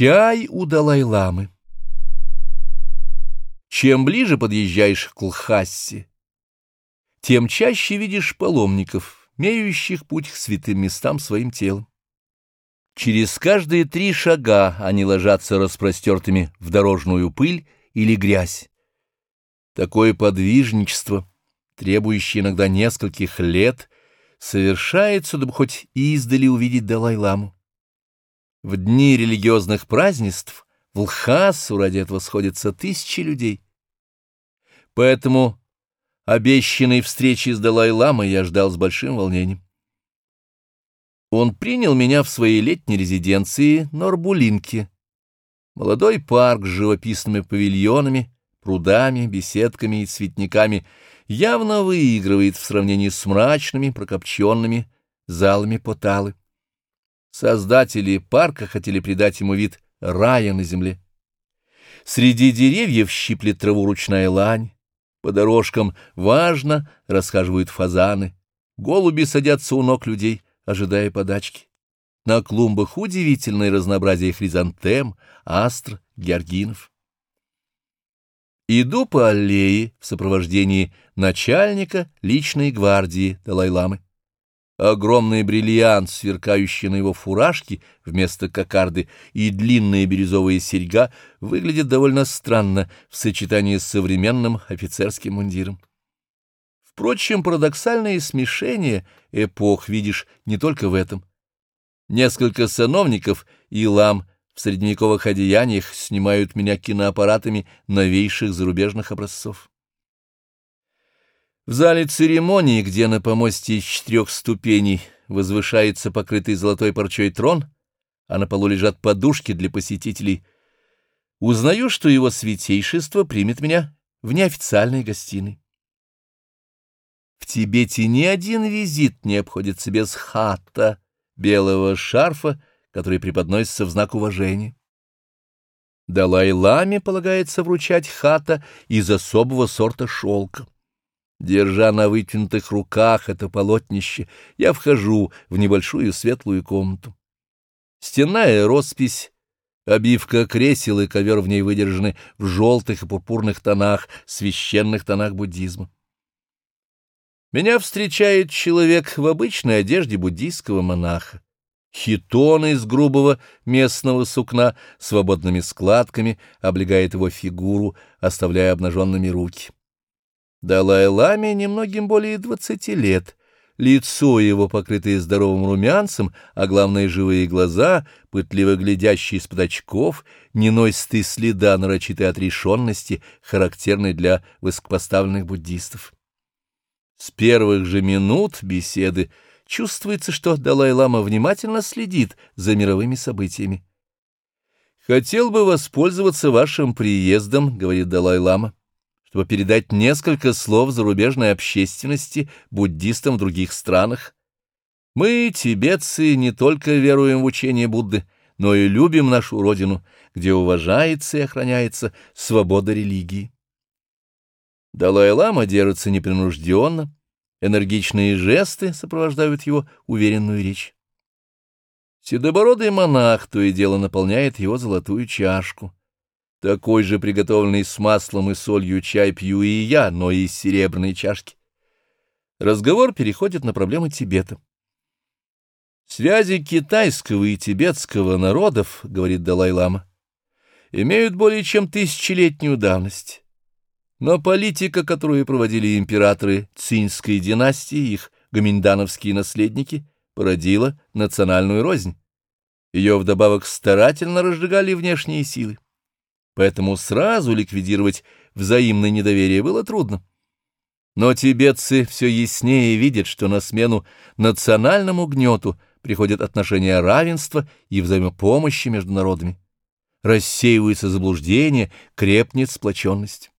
Чай у Далай-ламы. Чем ближе подъезжаешь к Лхассе, тем чаще видишь паломников, меряющих путь к святым местам своим телом. Через каждые три шага они ложатся распростертыми в дорожную пыль или грязь. Такое подвижничество, требующее иногда нескольких лет, совершается, дабы хоть издали увидеть Далай-ламу. В дни религиозных празднеств в Лхасу ради этого сходятся тысячи людей. Поэтому обещанной встречи с Далай-ламой я ждал с большим волнением. Он принял меня в своей летней резиденции Норбулинке. Молодой парк с живописными павильонами, прудами, беседками и цветниками явно выигрывает в сравнении с мрачными, прокопченными залами Поталы. Создатели парка хотели придать ему вид рая на земле. Среди деревьев щиплет траву ручная лань, по дорожкам важно расхаживают фазаны, голуби садятся у ног людей, ожидая подачки. На клумбах удивительное разнообразие хризантем, астр, георгинов. Иду по аллее в сопровождении начальника личной гвардии Далай-ламы. Огромный бриллиант, сверкающий на его фуражке вместо кокарды, и длинная бирюзовая серьга выглядят довольно странно в сочетании с современным офицерским мундиром. Впрочем, парадоксальное смешение эпох видишь не только в этом. Несколько сановников и лам в средневековых одеяниях снимают меня киноаппаратами новейших зарубежных образцов. В зале церемонии, где на помосте из четырех ступеней возвышается покрытый золотой парчой трон, а на полу лежат подушки для посетителей, узнаю, что его святейшество примет меня в неофициальной гостиной. В Тибете ни один визит не обходится без хата, белого шарфа, который преподносится в знак уважения. Далай-ламе полагается вручать хата из особого сорта шелка. Держа на вытянутых руках это полотнище, я вхожу в небольшую светлую комнату. Стенная роспись, обивка кресел и ковер в ней выдержаны в желтых и пурпурных тонах, священных тонах буддизма. Меня встречает человек в обычной одежде буддийского монаха. Хитон из грубого местного сукна свободными складками облегает его фигуру, оставляя обнаженными руки. Далай-ламе немногим более двадцати лет. Лицо его, покрытое здоровым румянцем, а главное, живые глаза, пытливо глядящие из-под очков, не носят и следа нарочитой отрешенности, характерной для высокопоставленных буддистов. С первых же минут беседы чувствуется, что Далай-лама внимательно следит за мировыми событиями. «Хотел бы воспользоваться вашим приездом», — говорит Далай-лама чтобы передать несколько слов зарубежной общественности буддистам в других странах. Мы, тибетцы, не только веруем в учение Будды, но и любим нашу родину, где уважается и охраняется свобода религии. Далай-лама держится непринужденно, энергичные жесты сопровождают его уверенную речь. Седобородый монах то и дело наполняет его золотую чашку. Такой же приготовленный с маслом и солью чай пью и я, но из серебряной чашки. Разговор переходит на проблемы Тибета. Связи китайского и тибетского народов, говорит Далай-лама, имеют более чем тысячелетнюю давность. Но политика, которую проводили императоры Цинской династии, их гоминдановские наследники, породила национальную рознь. Ее вдобавок старательно разжигали внешние силы поэтому сразу ликвидировать взаимное недоверие было трудно. Но тибетцы все яснее видят, что на смену национальному гнету приходят отношения равенства и взаимопомощи между народами. Рассеивается заблуждение, крепнет сплоченность.